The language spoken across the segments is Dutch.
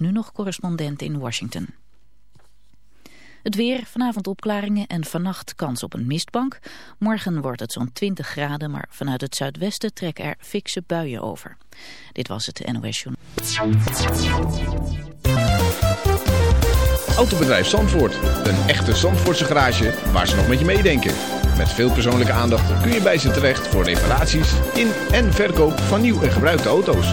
Nu nog correspondent in Washington. Het weer, vanavond opklaringen en vannacht kans op een mistbank. Morgen wordt het zo'n 20 graden, maar vanuit het zuidwesten trekken er fikse buien over. Dit was het NOS Journal. Autobedrijf Zandvoort. Een echte Zandvoortse garage waar ze nog met je meedenken. Met veel persoonlijke aandacht kun je bij ze terecht voor reparaties in en verkoop van nieuw en gebruikte auto's.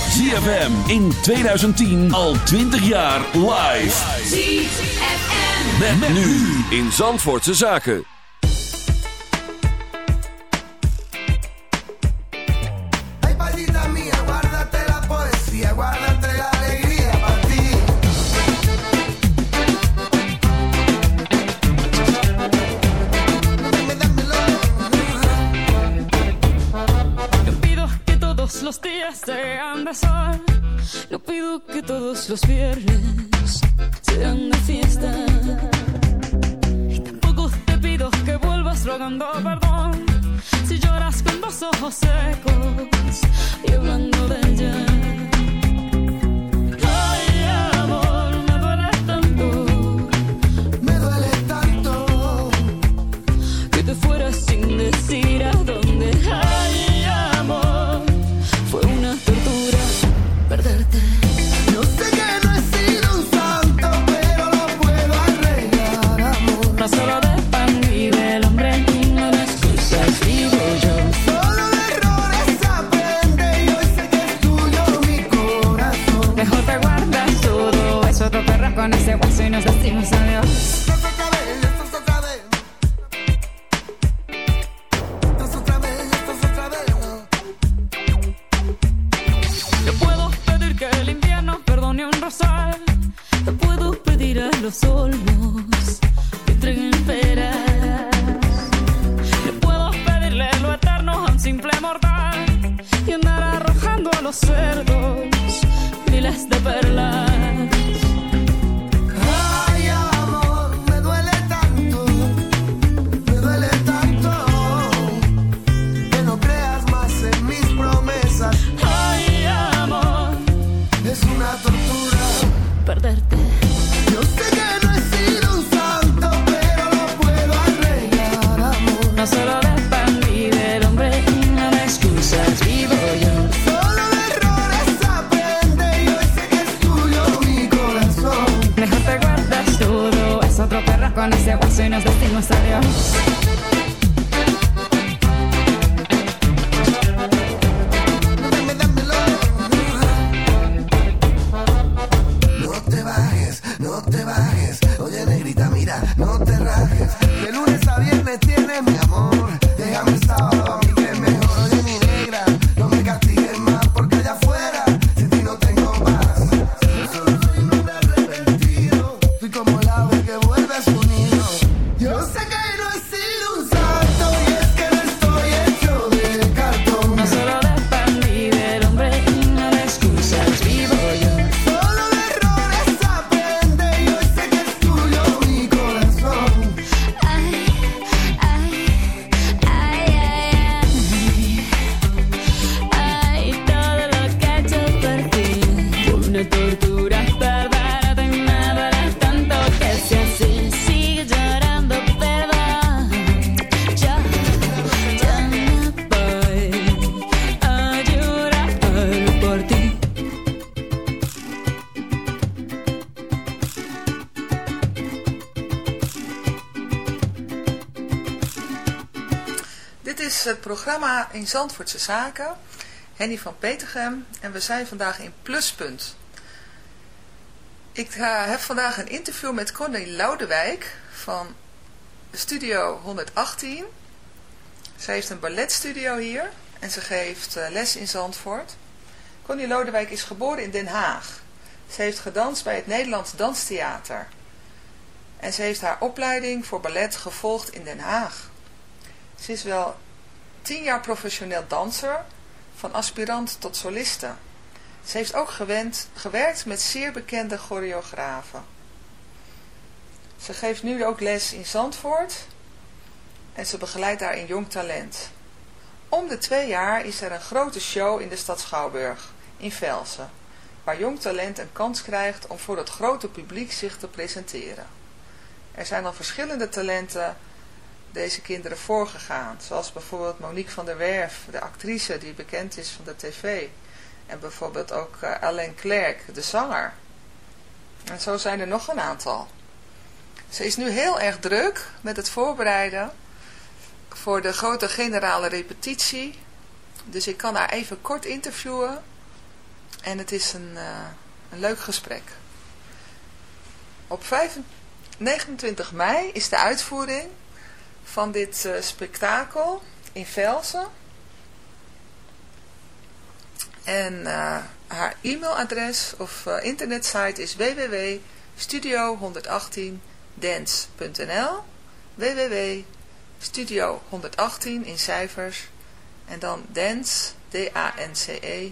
ZFM in 2010 al 20 jaar live. ZFM. Met, met nu in Zandvoortse Zaken. Los viernes in Zandvoortse Zaken. Henny van Petergem en we zijn vandaag in Pluspunt. Ik eh, heb vandaag een interview met Connie Loudewijk van Studio 118. Zij heeft een balletstudio hier en ze geeft eh, les in Zandvoort. Connie Lodewijk is geboren in Den Haag. Ze heeft gedanst bij het Nederlands Danstheater. En ze heeft haar opleiding voor ballet gevolgd in Den Haag. Ze is wel tien jaar professioneel danser, van aspirant tot soliste. Ze heeft ook gewend, gewerkt met zeer bekende choreografen. Ze geeft nu ook les in Zandvoort en ze begeleidt daar een jong talent. Om de twee jaar is er een grote show in de stad Schouwburg, in Velsen, waar jong talent een kans krijgt om voor het grote publiek zich te presenteren. Er zijn al verschillende talenten deze kinderen voorgegaan, zoals bijvoorbeeld Monique van der Werf, de actrice die bekend is van de tv, en bijvoorbeeld ook uh, Alain Clerc, de zanger. En zo zijn er nog een aantal. Ze is nu heel erg druk met het voorbereiden voor de grote generale repetitie. Dus ik kan haar even kort interviewen. En het is een, uh, een leuk gesprek. Op 5, 29 mei is de uitvoering van dit uh, spektakel in Velsen. En uh, haar e-mailadres of uh, internetsite is www.studio118dance.nl www.studio118 in cijfers en dan dance, D-A-N-C-E.nl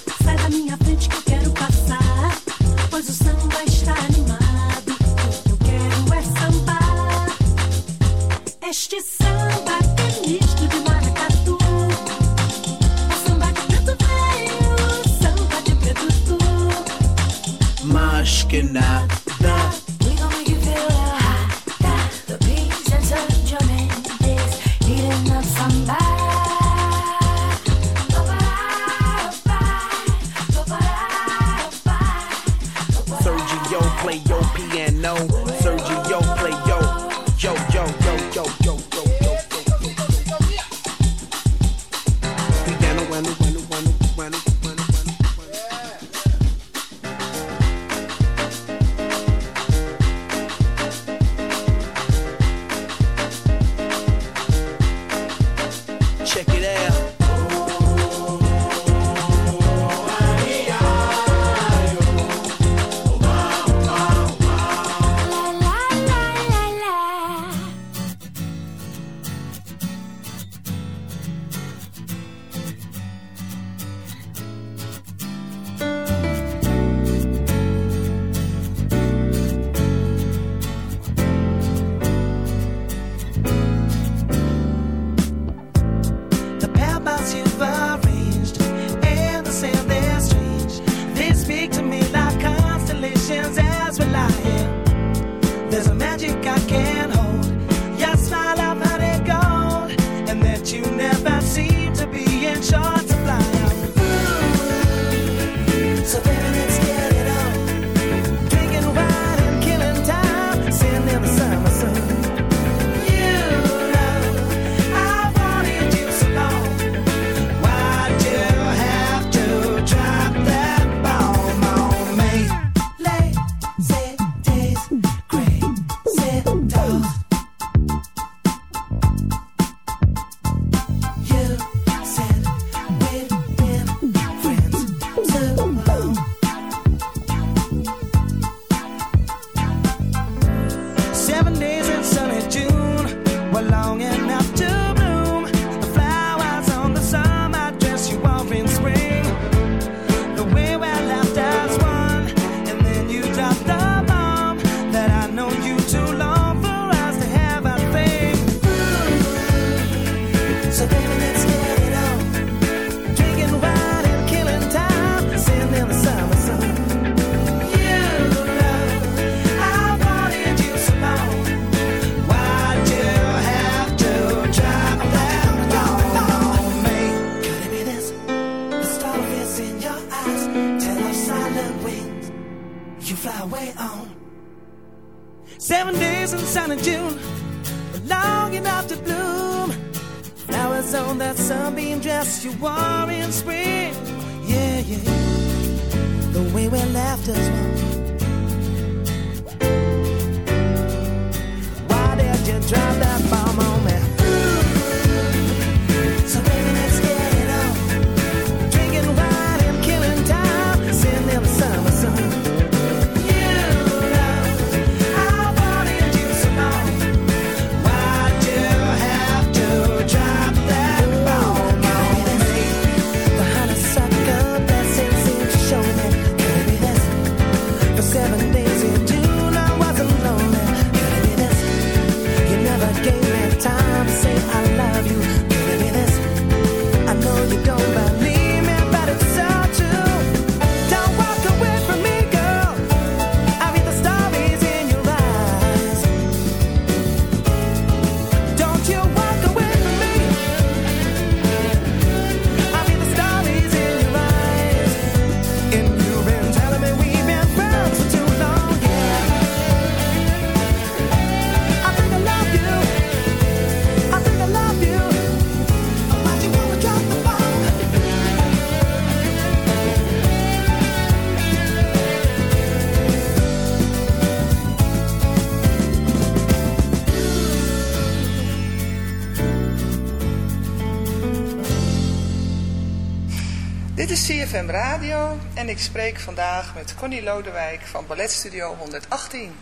CFM Radio en ik spreek vandaag met Connie Lodewijk van Balletstudio 118.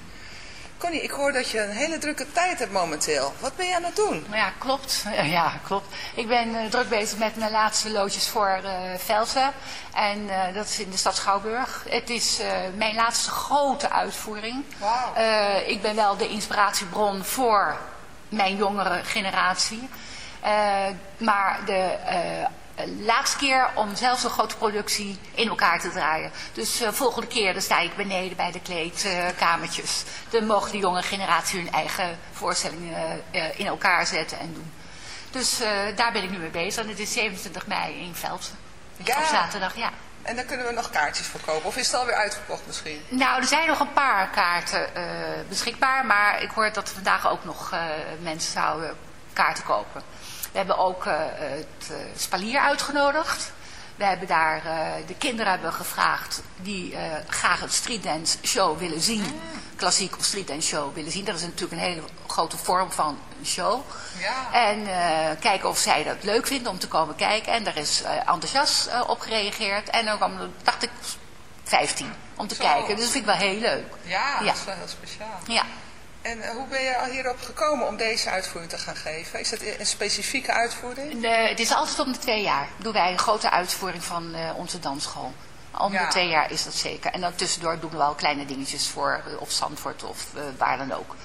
Connie, ik hoor dat je een hele drukke tijd hebt momenteel. Wat ben je aan het doen? Ja, klopt. Ja, klopt. Ik ben eh, druk bezig met mijn laatste loodjes voor eh Velsen. En eh, dat is in de stad Schouwburg. Het is mijn laatste grote uitvoering. Ik ben wel de inspiratiebron voor mijn jongere generatie. Maar de laatste keer om zelfs een grote productie in elkaar te draaien. Dus eh volgende keer dan sta ik beneden bij de kleedkamertjes. dan mogen de jonge generatie hun eigen voorstellingen eh, in elkaar zetten en doen. Dus eh, daar ben ik nu mee bezig. En het is 27 mei in Velsen. Ja. Op zaterdag, ja. En dan kunnen we nog kaartjes verkopen. Of is het alweer uitverkocht misschien? Nou, er zijn nog een paar kaarten eh, beschikbaar. Maar ik hoor dat vandaag ook nog eh, mensen zouden kaarten kopen. We hebben ook eh, het eh, Spalier uitgenodigd. We hebben daar, eh, de kinderen hebben gevraagd die graag een streetdance show willen zien. Klassiek of streetdance show willen zien. Dat is natuurlijk een hele grote vorm van een show. Ja. En kijken of zij dat leuk vinden om te komen kijken. En daar is enthousiast op gereageerd. En dan kwam dacht ik, 15 om te Zo. kijken. Dus dat vind ik wel heel leuk. Ja, Ja. dat is wel heel speciaal. Ja. En eh, hoe ben je al hierop gekomen om deze uitvoering te gaan geven? Is het een specifieke uitvoering? De, het is altijd om de twee jaar. Doen wij een grote uitvoering van eh, onze dansschool. Om Ja. de twee jaar is dat zeker. En dan tussendoor doen we wel kleine dingetjes voor eh, of Zandvoort of eh, waar dan ook.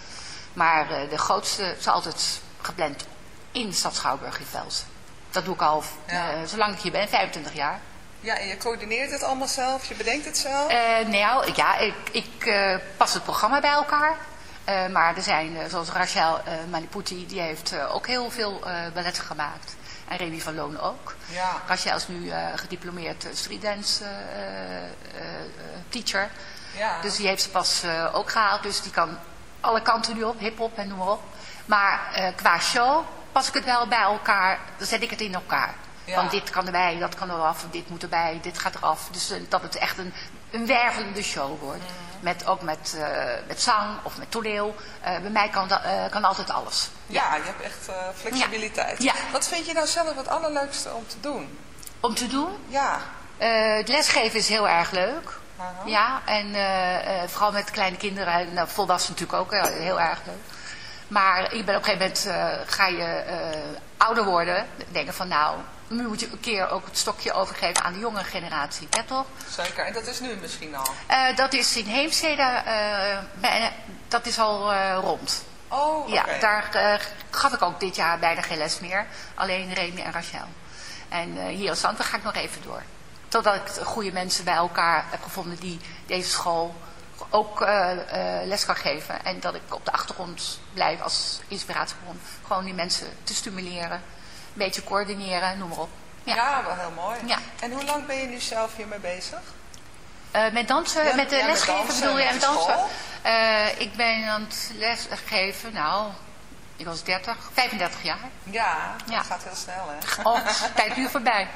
Maar de grootste is altijd gepland in stad Schouwburg in Velsen. Dat doe ik al eh, zolang ik hier ben, 25 jaar. Ja, en je coördineert het allemaal zelf? Je bedenkt het zelf? Nou, ja, ik, ik pas het programma bij elkaar. Eh, maar er zijn, eh, zoals Rachel eh Maliputi, die heeft ook heel veel balletten gemaakt. En Remy van Loon ook. Ja. Rachel is nu gediplomeerd streetdance teacher. Ja. Dus die heeft ze pas ook gehaald. Dus die kan alle kanten nu op, hip-hop en noem maar op. Maar qua show pas ik het wel bij elkaar, dan zet ik het in elkaar. Ja. Want dit kan erbij, dat kan eraf, dit moet erbij, dit gaat eraf. Dus dat het echt een, een wervelende show wordt. Mhm. Met, ook met, eh, met zang of met toneel. Eh, bij mij kan, eh, kan altijd alles. Ja, je hebt echt flexibiliteit. Ja. Wat vind je nou zelf het allerleukste om te doen? Om te doen? Ja. Het lesgeven is heel erg leuk. Ja, en vooral met kleine kinderen, en nou, volwassenen natuurlijk ook, heel erg leuk. Maar ik ben op een gegeven moment, ga je ouder worden, denken van nou, nu moet je een keer ook het stokje overgeven aan de jongere generatie, ja toch? Zeker, en dat is nu misschien al. Eh, dat is in Heemstede, eh, dat is al eh, rond. Oh, Ja, daar gaf ik ook dit jaar bijna geen les meer. Alleen Remy en Rachel. En hier in Zandvoort ga ik nog even door. Totdat ik goede mensen bij elkaar heb gevonden die deze school ook les kan geven. En dat ik op de achtergrond blijf als inspiratiebron. Gewoon die mensen te stimuleren. Een beetje coördineren, noem maar op. Ja, wel heel mooi. Ja. En hoe lang ben je nu zelf hiermee bezig? Eh, met dansen, Ja, met de ja, lesgeven bedoel je? met En dansen? Eh, ik ben aan het lesgeven, nou, ik was 30, 35 jaar. Ja, dat Ja. gaat heel snel, hè? Oh, tijd nu voorbij.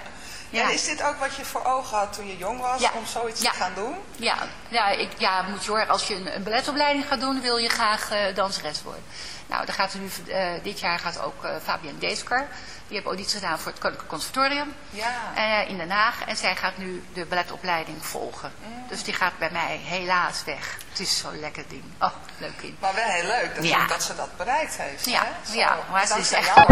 Ja. En is dit ook wat je voor ogen had toen je jong was, Ja. om zoiets Ja. te gaan doen? Ja, ja, ik, ja moet je als je een, een balletopleiding gaat doen, wil je graag eh, danseres worden. Nou, dan gaat er nu, eh, dit jaar gaat ook eh Fabienne Deesker. Die heeft auditie gedaan voor het Koninklijk Conservatorium Ja. eh, in Den Haag. En zij gaat nu de balletopleiding volgen. Mm. Dus die gaat bij mij helaas weg. Het is zo'n lekker ding. Oh, leuk kind. Maar wel heel leuk dat, Ja. dat ze dat bereikt heeft. Ja, hè? Ja, maar ze is echt. Ja.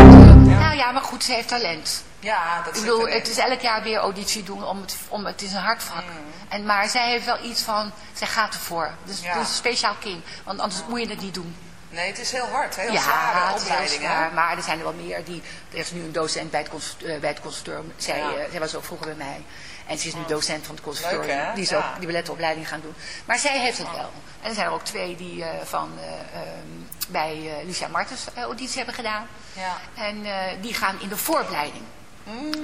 Nou ja, maar goed, ze heeft talent. Ja, dat Ik zit bedoel, het is elk jaar weer auditie doen, om het, om, het is een hardvak. Mm. En, maar zij heeft wel iets van, zij gaat ervoor. Dus Ja. is een speciaal kind, want anders moet je het niet doen. Nee, het is heel hard, heel ja, zware het is heel opleiding. hè? zwaar, maar er zijn er wel meer die... Er is nu een docent bij het, bij het conservatorium. Zij, Ja. eh, zij was ook vroeger bij mij. En ze is nu docent van het conservatorium. Leuk, hè? Die is Ja. ook die balletopleiding gaan doen. Maar zij heeft het wel. En er zijn er ook twee die eh, van, eh, ehm, bij Lucia Martens auditie hebben gedaan. Ja. En die gaan in de vooropleiding.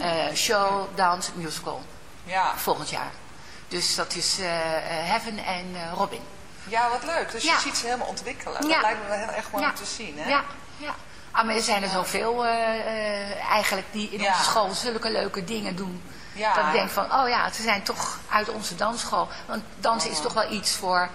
Eh, show, dans, musical. Ja. Volgend jaar. Dus dat is Heaven en Robin. Ja, wat leuk. Dus je ziet ze helemaal ontwikkelen. Dat lijkt me wel heel erg mooi om te zien. Hè? Ja, ja. Ah, maar er zijn er zoveel eh, eh, eigenlijk die in onze school zulke leuke dingen doen. Ja. Dat ik denk van, oh ja, ze zijn toch uit onze dansschool. Want dansen is toch wel iets voor...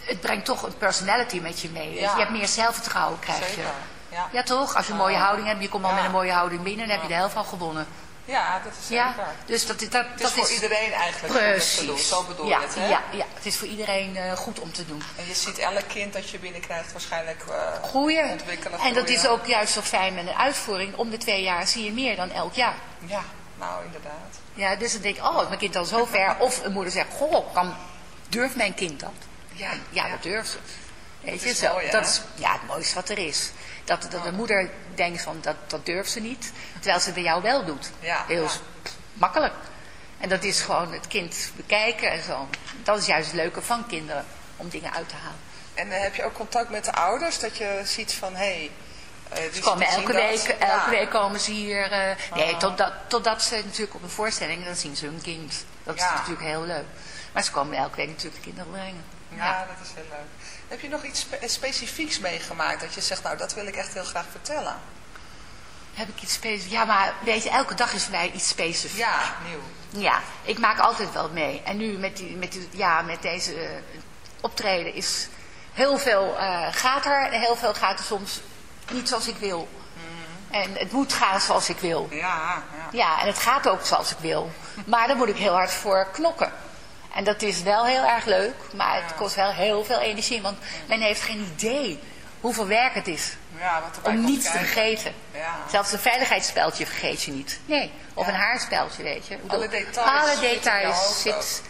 Het brengt toch een personality met je mee. Ja. Je hebt meer zelfvertrouwen, krijg je. Zeker. Ja. Ja, toch? Als je een mooie houding hebt, je komt al met een mooie houding binnen, dan heb je de helft al gewonnen. Ja, dat is zeker. Dus dat, dat, dat Het is voor iedereen eigenlijk goed om Precies. te doen. Zo bedoel ja, je het, hè? Ja, ja, het is voor iedereen eh, goed om te doen. En je ziet elk kind dat je binnenkrijgt waarschijnlijk eh, Groeien. ontwikkelen. En dat is ook juist zo fijn met een uitvoering. Om de twee jaar zie je meer dan elk jaar. Ja, nou inderdaad. Ja, dus dan denk ik, oh, is mijn kind al zo ver. Of een moeder zegt, goh, kan, durft mijn kind dat? Ja, Ja, dat durft ze. Weet Dat je, is zo. mooi, dat is ja, het mooiste wat er is. Dat, dat de moeder denkt van, dat, dat durft ze niet. Terwijl ze het bij jou wel doet. Ja, Heel ja. makkelijk. En dat is gewoon het kind bekijken en zo. Dat is juist het leuke van kinderen, om dingen uit te halen. En eh, heb je ook contact met de ouders? Dat je ziet van, hé... Hey, Ze komen elke week, elke Ja. week komen ze hier. eh, nee, Ah. totdat, totdat ze natuurlijk op een voorstelling, dan zien ze hun kind. Dat is natuurlijk heel leuk. Maar ze komen elke week natuurlijk de kinderen brengen. Ja, dat is heel leuk. Heb je nog iets spe- specifieks meegemaakt dat je zegt, nou dat wil ik echt heel graag vertellen? Heb ik iets specifieks? Ja, maar weet je, elke dag is voor mij iets specifieks. Ja, nieuw. Ja, ik maak altijd wel mee. En nu met, die, met, die, ja, met deze eh, optreden is heel veel eh, gaat er. En heel veel gaat er soms niet zoals ik wil. En het moet gaan zoals ik wil. Ja, ja. Ja, en het gaat ook zoals ik wil. Maar daar moet ik heel hard voor knokken. En dat is wel heel erg leuk, maar het kost wel heel veel energie. Want men heeft geen idee hoeveel werk het is Ja, wat om niets te vergeten. Ja. Zelfs een veiligheidsspeltje vergeet je niet. Nee, of Ja. een haarspeltje, weet je. Bedoel, Alle details alle zitten in je details zit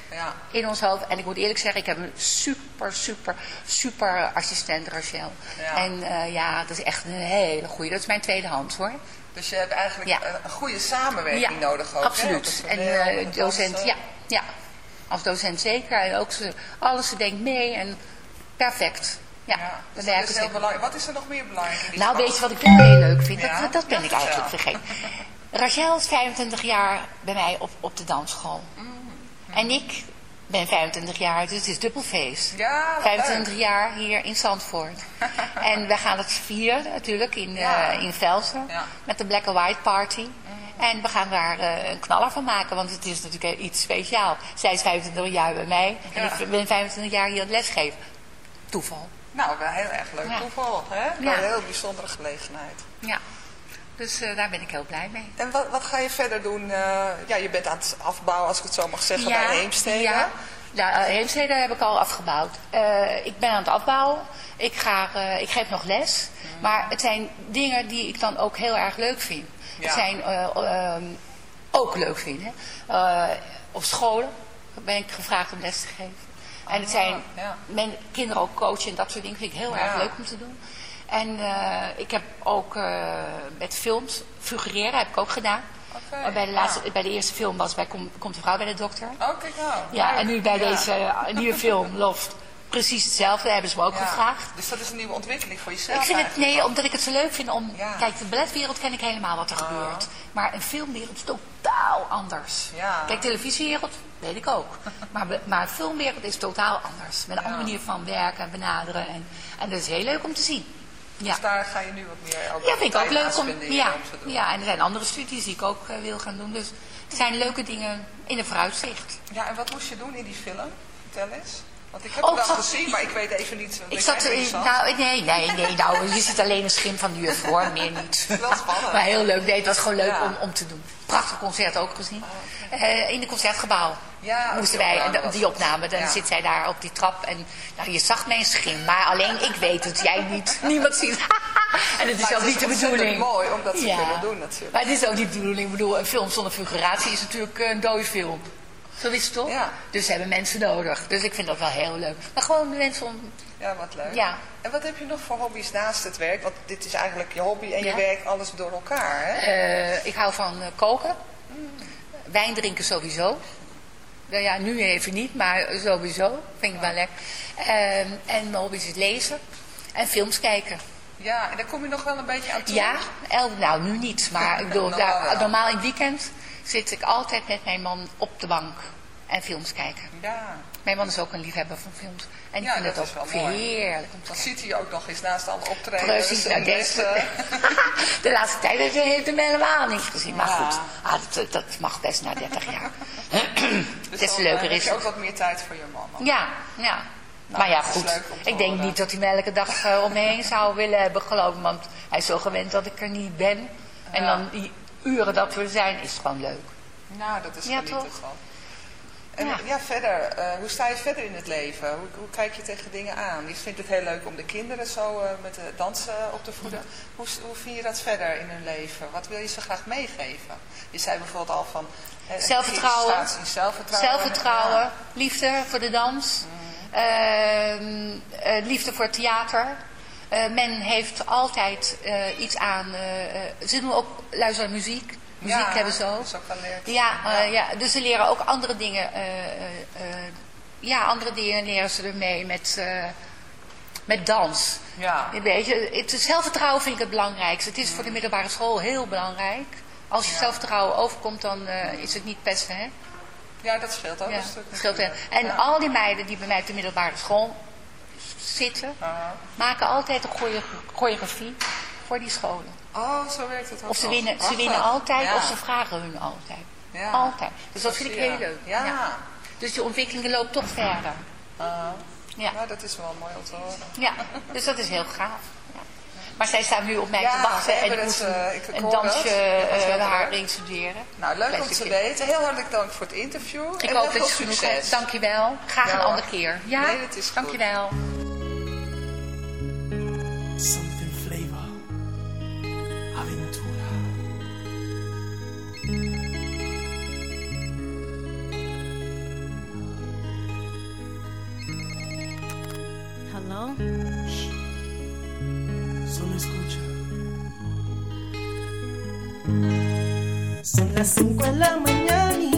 in ons hoofd. En ik moet eerlijk zeggen, ik heb een super, super, super assistent, Rachel. En eh, ja, dat is echt een hele goede. Dat is mijn tweede hand, hoor. Dus je hebt eigenlijk een, goede samenwerking nodig ook. Absoluut. En het docent, ja, ja. Als docent zeker. En ook ze, alles, ze denkt mee en perfect. Ja, Ja, dus dat werken is heel ze- belangrijk. Wat is er nog meer belangrijk in die Nou, weet je wat ik wel heel leuk vind? Ja? Dat, dat ben Ja, ik eigenlijk vergeten. Rachel is 25 jaar bij mij op, op de dansschool. Mm. En ik ben 25 jaar, dus het is dubbelfeest. Ja, wat 25 leuk. jaar hier in Zandvoort. en we gaan het vieren natuurlijk in, eh, in Velsen. Met de Black and White Party. En we gaan daar eh, een knaller van maken, want het is natuurlijk iets speciaal. Zij is 25 jaar bij mij en Ja. ik ben 25 jaar hier aan het lesgeven. Toeval. Nou, wel heel erg leuk Ja. toeval. Hè? Ja. Een heel bijzondere gelegenheid. Ja. Dus eh, daar ben ik heel blij mee. En wat, wat ga je verder doen? Eh, ja, je bent aan het afbouwen, als ik het zo mag zeggen, bij Heemstede. Ja, ja eh, Heemstede heb ik al afgebouwd. Eh, ik ben aan het afbouwen. Ik, ga, eh, ik geef nog les. Mm. Maar het zijn dingen die ik dan ook heel erg leuk vind. Ja. Zijn eh, ehm, ook leuk vind. Hè. Eh, op scholen ben ik gevraagd om les te geven. En het zijn Ah, ja. men, kinderen ook coachen en dat soort dingen vind ik heel Ja. erg leuk om te doen. En eh, ik heb ook met films, figureren heb ik ook gedaan. Oké, Maar bij, de ja. laatste, bij de eerste film was bij Kom, Komt de vrouw bij de dokter. Oh, kijk nou. Ja, en nu bij Ja. deze nieuwe film, Loft, precies hetzelfde, hebben ze me ook Ja. gevraagd. Dus dat is een nieuwe ontwikkeling voor jezelf Ik vind het, nee, omdat ik het zo leuk vind om... Ja. Kijk, de balletwereld ken ik helemaal wat er gebeurt. Maar een filmwereld is totaal anders. Ja. Kijk, televisiewereld, weet ik ook. Maar, maar filmwereld is totaal anders. Met een andere manier van werken en benaderen. En, en dat is heel leuk om te zien. Ja. Dus daar ga je nu wat meer ook Ja, vind ik ook leuk om. Ja, om doen. ja, en er zijn andere studies die ik ook eh, wil gaan doen. Dus er zijn leuke dingen in de vooruitzicht. Ja, en wat moest je doen in die film? Vertel eens. Want ik heb Oh, het wel gezien, maar ik weet even niet. Ik zat erin, nou, nee, nee, nee, nou, je ziet alleen een schim van de juf hoor, meer niet. Wel spannend. Maar heel leuk, nee, het was gewoon leuk Ja. om, om te doen. Prachtig concert ook gezien. Eh, in het concertgebouw Ja, moesten die wij, opname die opname, dan Ja. zit zij daar op die trap en nou, je zag mijn schim, maar alleen ik weet het, jij niet, niemand ziet het. en het is ook niet de bedoeling. mooi om dat te kunnen doen natuurlijk. Maar het is ook niet de bedoeling, ik bedoel, een film zonder figuratie is natuurlijk een dode film. Zo is het toch? Ja. Dus ze hebben mensen nodig. Dus ik vind dat wel heel leuk. Maar gewoon de mensen om... Ja, wat leuk. Ja. En wat heb je nog voor hobby's naast het werk? Want dit is eigenlijk je hobby en je werk alles door elkaar, hè? Eh, ik hou van eh, koken. Wijn drinken sowieso. Nou ja, nu even niet, maar sowieso. Vind ik wel lekker. Ehm, en mijn hobby is lezen. En films kijken. Ja, en daar kom je nog wel een beetje aan toe. Ja, el, nou nu niet. Maar ik bedoel, daar- normaal in het weekend zit ik altijd met mijn man op de bank. En films kijken. Ja. Mijn man is ook een liefhebber van films. En ik Ja, vind dat het is ook heerlijk om te Dan kijken. ziet hij ook nog eens naast alle optredens. Precies, nou, deze, de laatste tijd heeft hij hem helemaal niet gezien. Maar Ja. goed, ah, dat, dat mag best na 30 jaar. Dus Des te dan, leuker eh, is het. ook wat meer tijd voor je man. Ja, ja. maar ja, dat is goed. Ik denk niet dat hij me elke dag eh, om me heen zou willen hebben, geloof ik. Want hij is zo gewend dat ik er niet ben. En Ja. dan die uren dat we zijn, is gewoon leuk. Nou, dat is Ja, genieten toch? En Ja. ja, verder, eh, hoe sta je verder in het leven? Hoe, hoe kijk je tegen dingen aan? Je vindt het heel leuk om de kinderen zo eh, met de dansen op te voeden. Hoe, hoe vind je dat verder in hun leven? Wat wil je ze graag meegeven? Je zei bijvoorbeeld al van... eh, Zelfvertrouwen. staat zelfvertrouwen. Zelfvertrouwen, Ja. liefde voor de dans, Mm. ehm, eh, liefde voor het theater. Eh, men heeft altijd eh, iets aan, eh, ze doen ook luisteren naar muziek. Muziek Ja, hebben ze ook. dat is ook. Ja, Ja. ja, dus ze leren ook andere dingen. ja, andere dingen leren ze ermee met, met dans. Ja. Weet je, het zelfvertrouwen vind ik het belangrijkste. Het is voor de middelbare school heel belangrijk. Als je zelfvertrouwen overkomt, dan is het niet pesten, hè? Ja, dat scheelt ook een stuk. scheelt. En al die meiden die bij mij op de middelbare school zitten, maken altijd een choreo- choreografie voor die scholen. Oh, zo werkt het ook Of ze winnen, ze winnen altijd, Ja. of ze vragen hun altijd. Ja. Altijd. Dus dat vind ik je. heel leuk. Ja. Dus die ontwikkeling loopt toch verder. Ja. Nou, dat is wel mooi om te horen. Ja, dus dat is heel gaaf. Ja. Maar zij staan nu op mij Ja, te wachten en het, eh, ik- een dansje wel haar instuderen. Nou, leuk om te weten. Heel hartelijk dank voor het interview. Ik en hoop dat je succes. hebt. Dankjewel. Graag Ja, een andere keer. Ja? Nee, dat is goed. Dankjewel. Something flavor. Aventura. Hello? Solo escucha. Son las 5 de la mañana y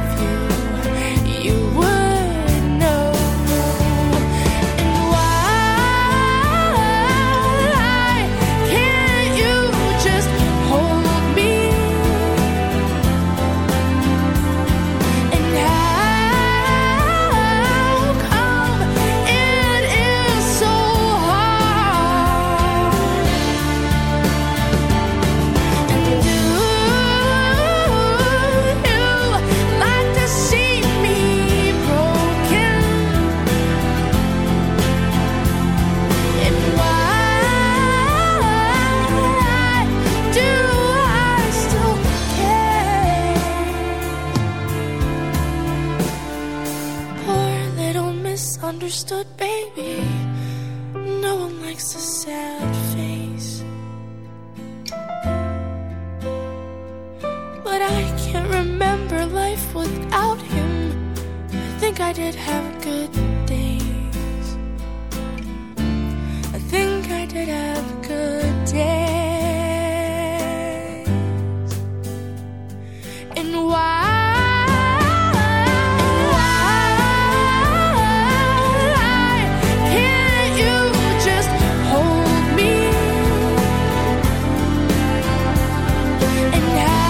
did have good days. I think I did have good days. And why? and how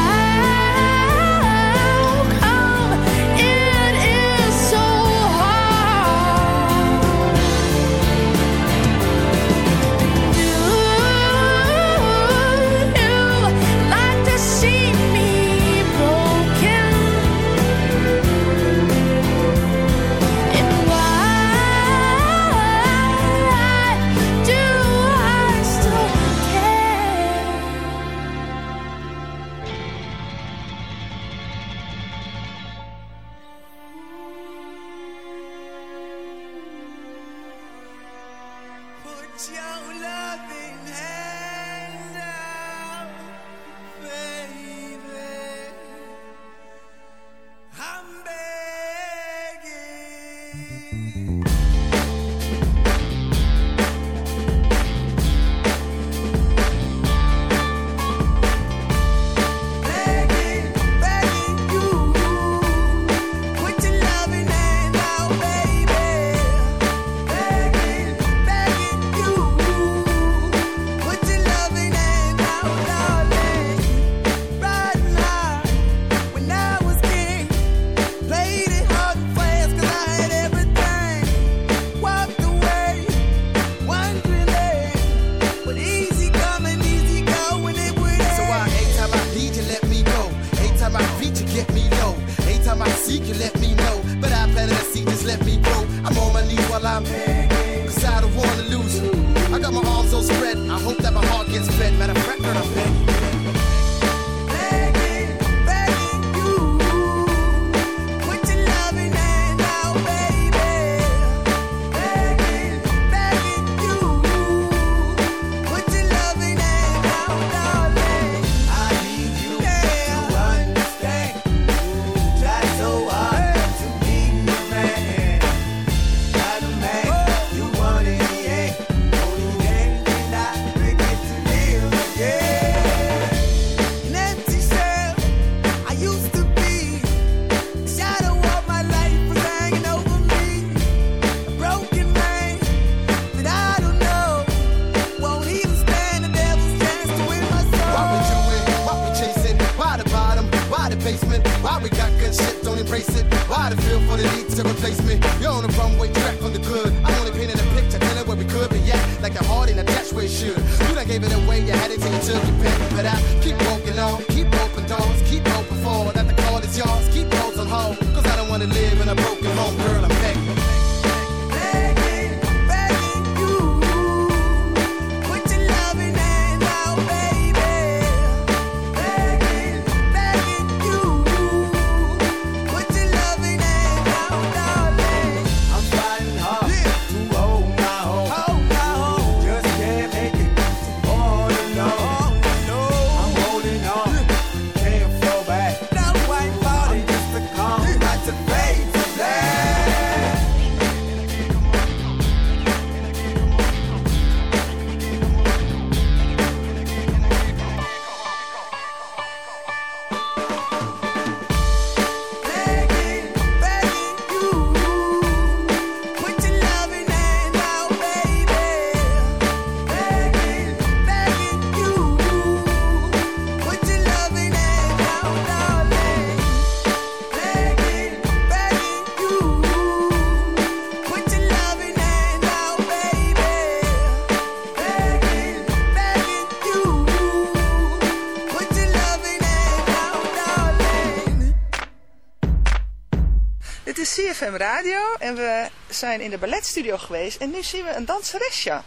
Radio en we zijn in de balletstudio geweest en nu zien we een danseresje.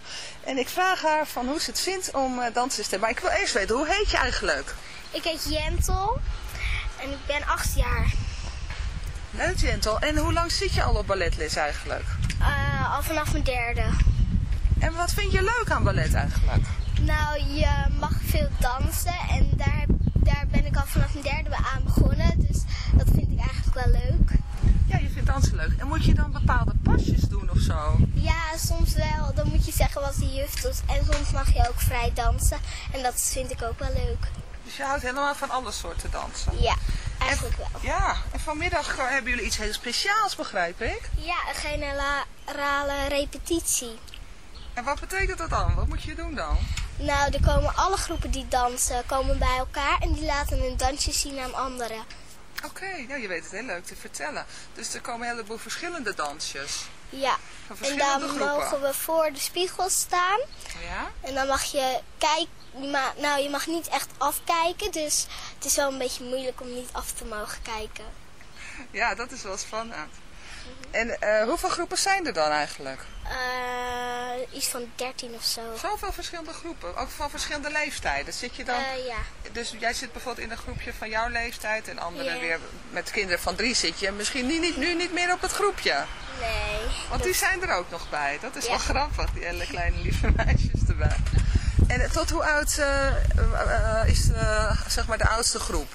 En ik vraag haar van hoe ze het vindt om eh, dansen te doen. Maar ik wil eerst weten, hoe heet je eigenlijk? Ik heet Jentel en ik ben acht jaar. Leuk Jentel. En hoe lang zit je al op balletles eigenlijk? Eh, al vanaf mijn derde. En wat vind je leuk aan ballet eigenlijk? Nou, je mag veel dansen en daar, daar ben ik al vanaf mijn derde aan begonnen. Dus dat vind ik eigenlijk wel leuk. Ja, je vindt dansen leuk. En moet je dan bepaalde pasjes doen of zo? Ja, soms wel. Dan moet je zeggen wat de juf doet. En soms mag je ook vrij dansen. En dat vind ik ook wel leuk. Dus je houdt helemaal van alle soorten dansen? Ja, eigenlijk wel. Ja, en vanmiddag eh, hebben jullie iets heel speciaals, begrijp ik? Ja, een generale repetitie. En wat betekent dat dan? Wat moet je doen dan? Nou, er komen alle groepen die dansen komen bij elkaar en die laten hun dansjes zien aan anderen. Oké, ja, je weet het heel leuk te vertellen. Dus er komen een heleboel verschillende dansjes. Ja, Van en dan groepen. mogen we voor de spiegel staan. Ja? En dan mag je kijken, maar nou je mag niet echt afkijken, dus het is wel een beetje moeilijk om niet af te mogen kijken. Ja, dat is wel spannend. En eh, hoeveel groepen zijn er dan eigenlijk? Eh, iets van 13 of zo. Zoveel verschillende groepen, ook van verschillende leeftijden. Zit je dan, Eh, ja. dus jij zit bijvoorbeeld in een groepje van jouw leeftijd en anderen weer met kinderen van drie zit je misschien niet, niet, nu niet meer op het groepje. Nee. Want die zijn er ook nog bij. Dat is Ja. wel grappig, die hele kleine lieve meisjes erbij. En tot hoe oud is zeg maar de oudste groep?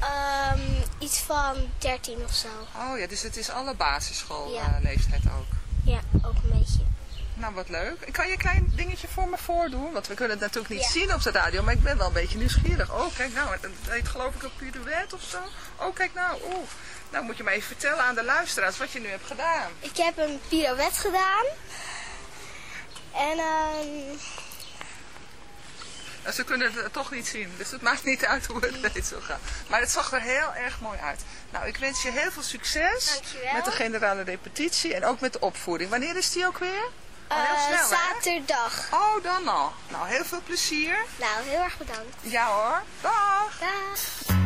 Ehm, iets van 13 of zo. Oh ja, dus het is alle basisschoolleeftijd Ja. eh, leeftijd ook. Ja, ook een beetje. Nou, wat leuk. Kan je een klein dingetje voor me voordoen? Want we kunnen het natuurlijk niet Ja. zien op de radio, maar ik ben wel een beetje nieuwsgierig. Oh, kijk nou, het heet geloof ik een pirouette of zo. Oh, kijk nou, oeh. Nou moet je me even vertellen aan de luisteraars wat je nu hebt gedaan. Ik heb een pirouette gedaan. En ehm Ze kunnen het toch niet zien, dus het maakt niet uit hoe het deed zo gaan. Maar het zag er heel erg mooi uit. Nou, ik wens je heel veel succes Dankjewel. met de generale repetitie en ook met de opvoering. Wanneer is die ook weer? Al heel eh, snel, zaterdag. Oh, dan al. Nou, heel veel plezier. Nou, heel erg bedankt. Ja hoor. Dag. Dag.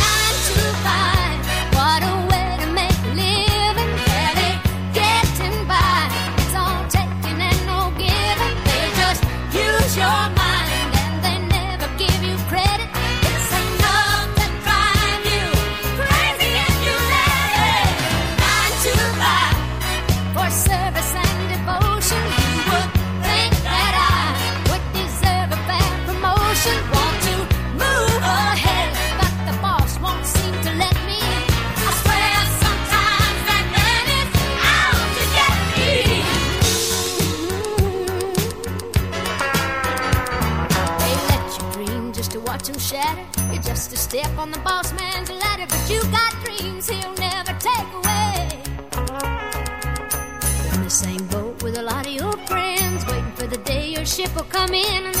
ship will come in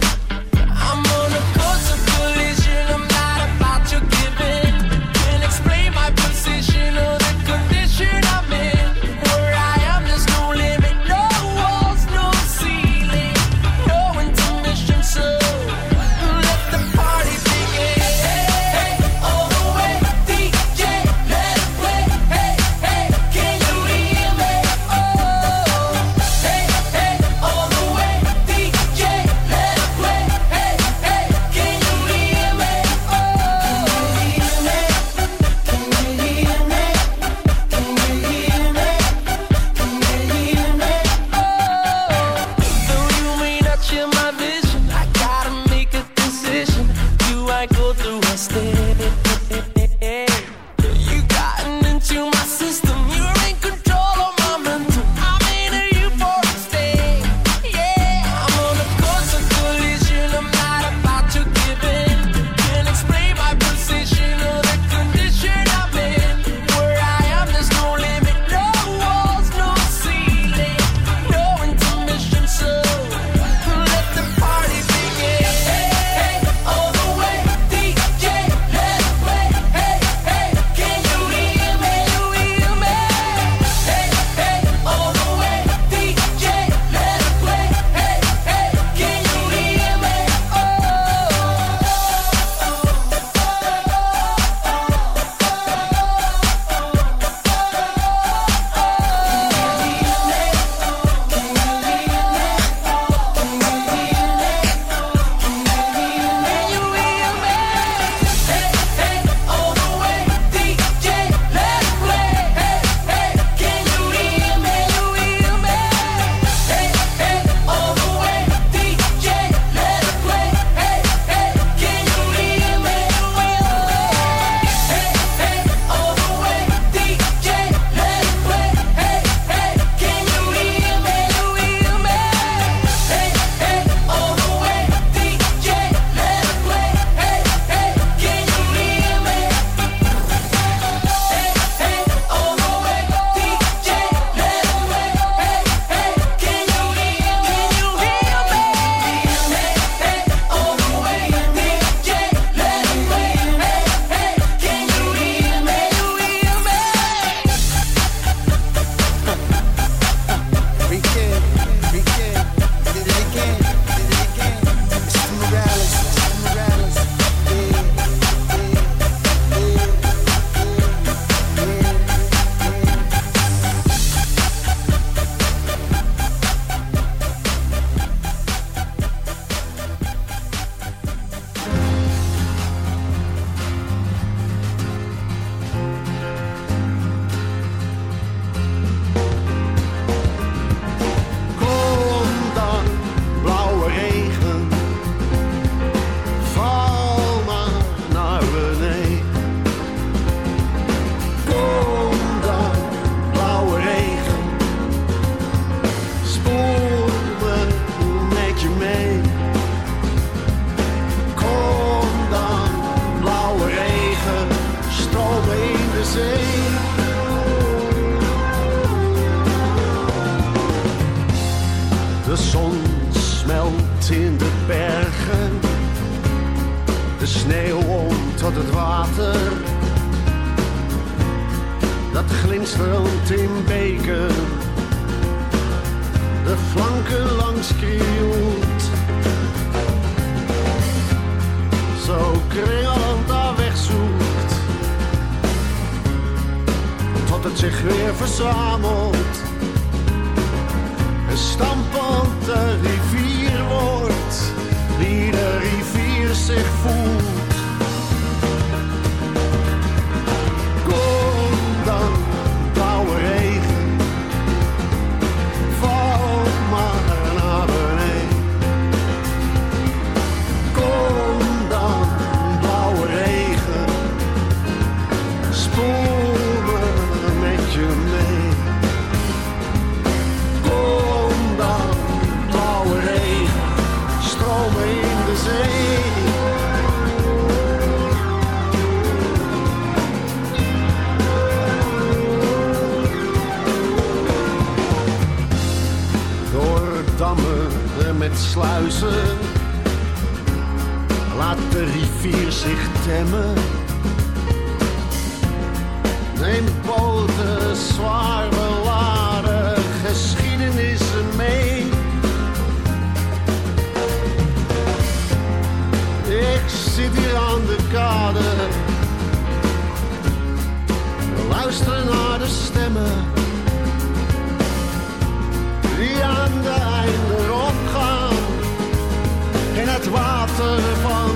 paden. Luisteren naar de stemmen die aan de einde opgaan in het water van.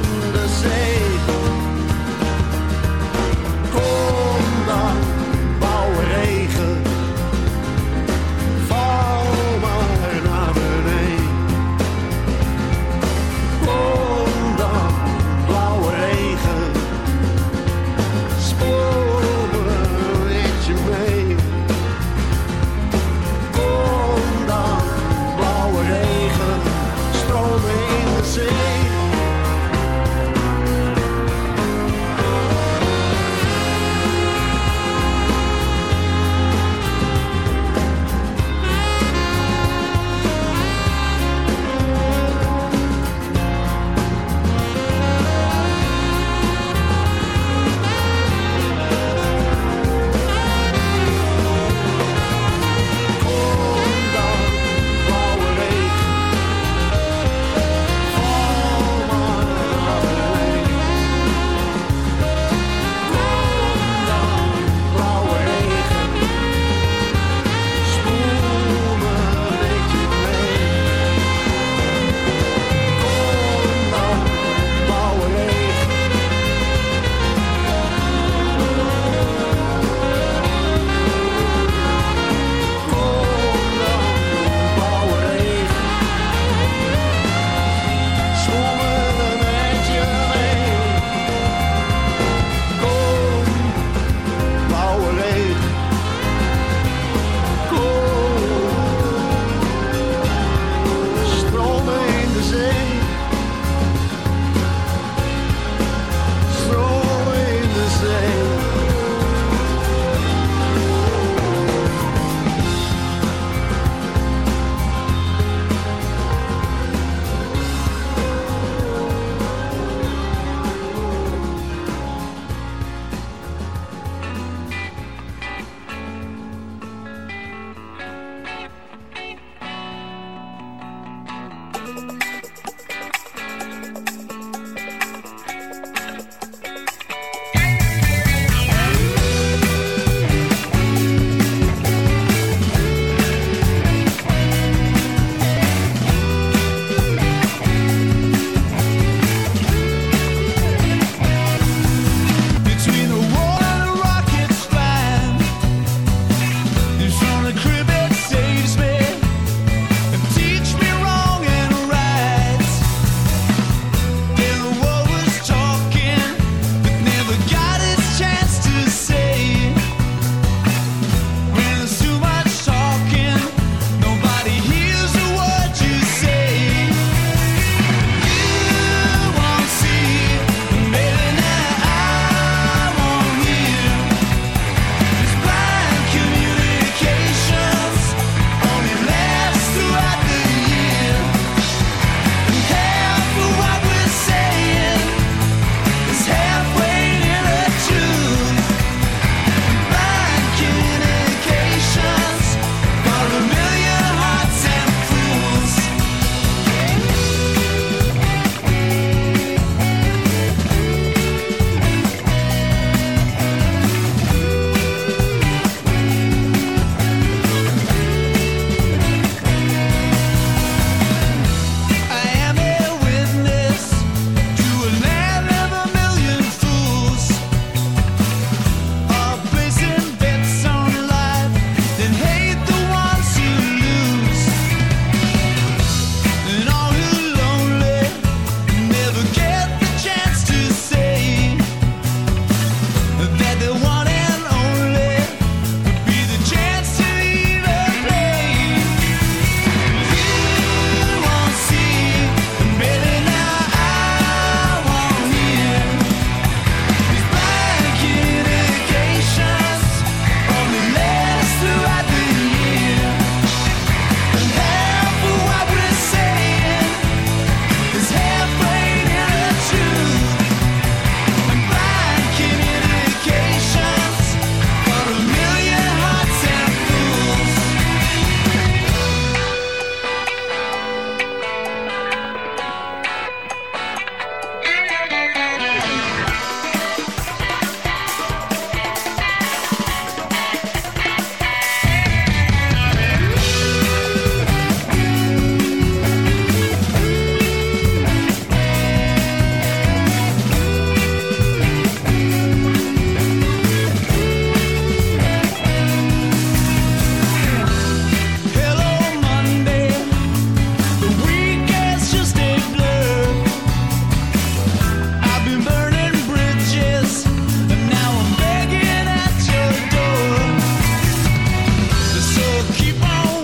keep on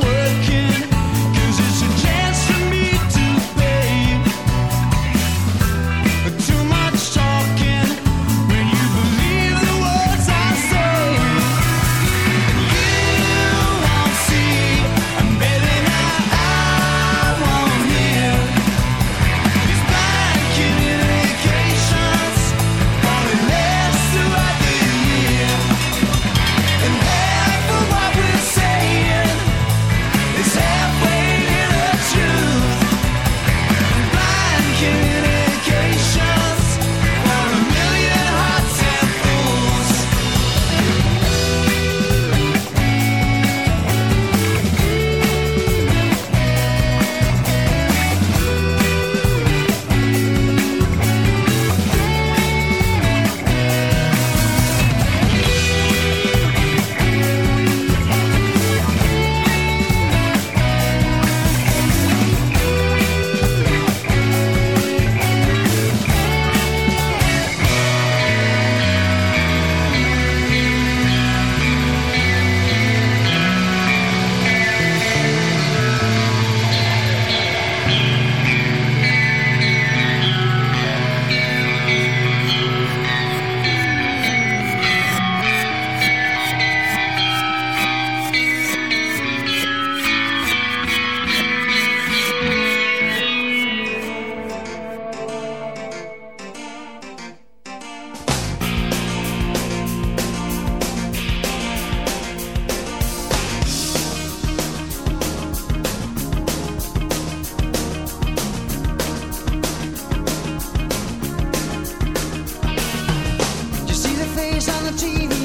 tv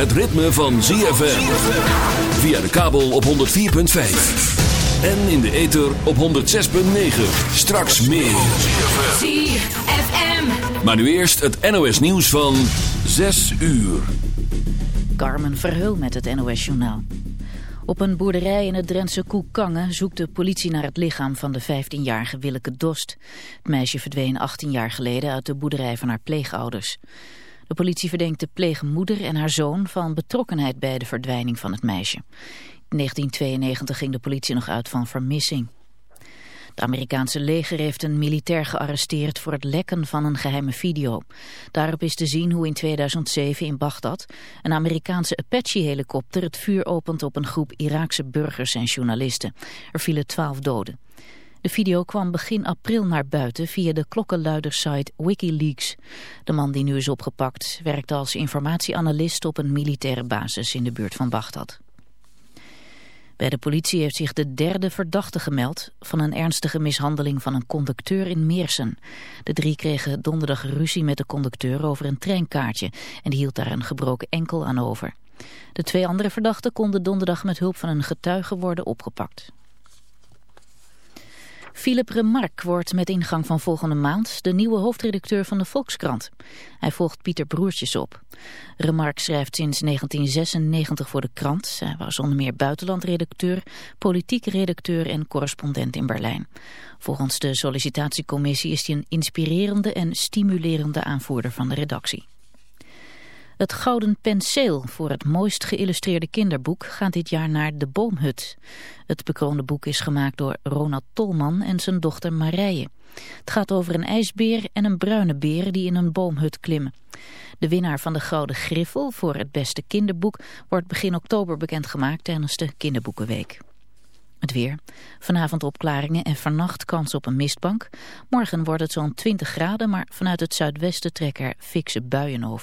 het ritme van ZFM. Via de kabel op 104.5. En in de ether op 106.9. Straks meer. ZFM. Maar nu eerst het NOS nieuws van 6 uur. Carmen Verheul met het NOS Journaal. Op een boerderij in het Drentse Koekangen zoekt de politie naar het lichaam van de 15-jarige Willeke Dost. Het meisje verdween 18 jaar geleden uit de boerderij van haar pleegouders. De politie verdenkt de pleegmoeder en haar zoon van betrokkenheid bij de verdwijning van het meisje. In 1992 ging de politie nog uit van vermissing. Het Amerikaanse leger heeft een militair gearresteerd voor het lekken van een geheime video. Daarop is te zien hoe in 2007 in Bagdad een Amerikaanse Apache-helikopter het vuur opent op een groep Iraakse burgers en journalisten. Er vielen twaalf doden. De video kwam begin april naar buiten via de klokkenluidersite Wikileaks. De man die nu is opgepakt werkte als informatieanalist op een militaire basis in de buurt van Bagdad. Bij de politie heeft zich de derde verdachte gemeld van een ernstige mishandeling van een conducteur in Meersen. De drie kregen donderdag ruzie met de conducteur over een treinkaartje en hield daar een gebroken enkel aan over. De twee andere verdachten konden donderdag met hulp van een getuige worden opgepakt. Philip Remarque wordt met ingang van volgende maand de nieuwe hoofdredacteur van de Volkskrant. Hij volgt Pieter Broertjes op. Remarque schrijft sinds 1996 voor de krant. Hij was onder meer buitenlandredacteur, politiek redacteur en correspondent in Berlijn. Volgens de sollicitatiecommissie is hij een inspirerende en stimulerende aanvoerder van de redactie. Het Gouden Penseel voor het mooist geïllustreerde kinderboek gaat dit jaar naar De Boomhut. Het bekroonde boek is gemaakt door Ronald Tolman en zijn dochter Marije. Het gaat over een ijsbeer en een bruine beer die in een boomhut klimmen. De winnaar van de Gouden Griffel voor het beste kinderboek wordt begin oktober bekendgemaakt tijdens de Kinderboekenweek. Het weer. Vanavond opklaringen en vannacht kans op een mistbank. Morgen wordt het zo'n 20 graden, maar vanuit het zuidwesten trekken er fikse buien over.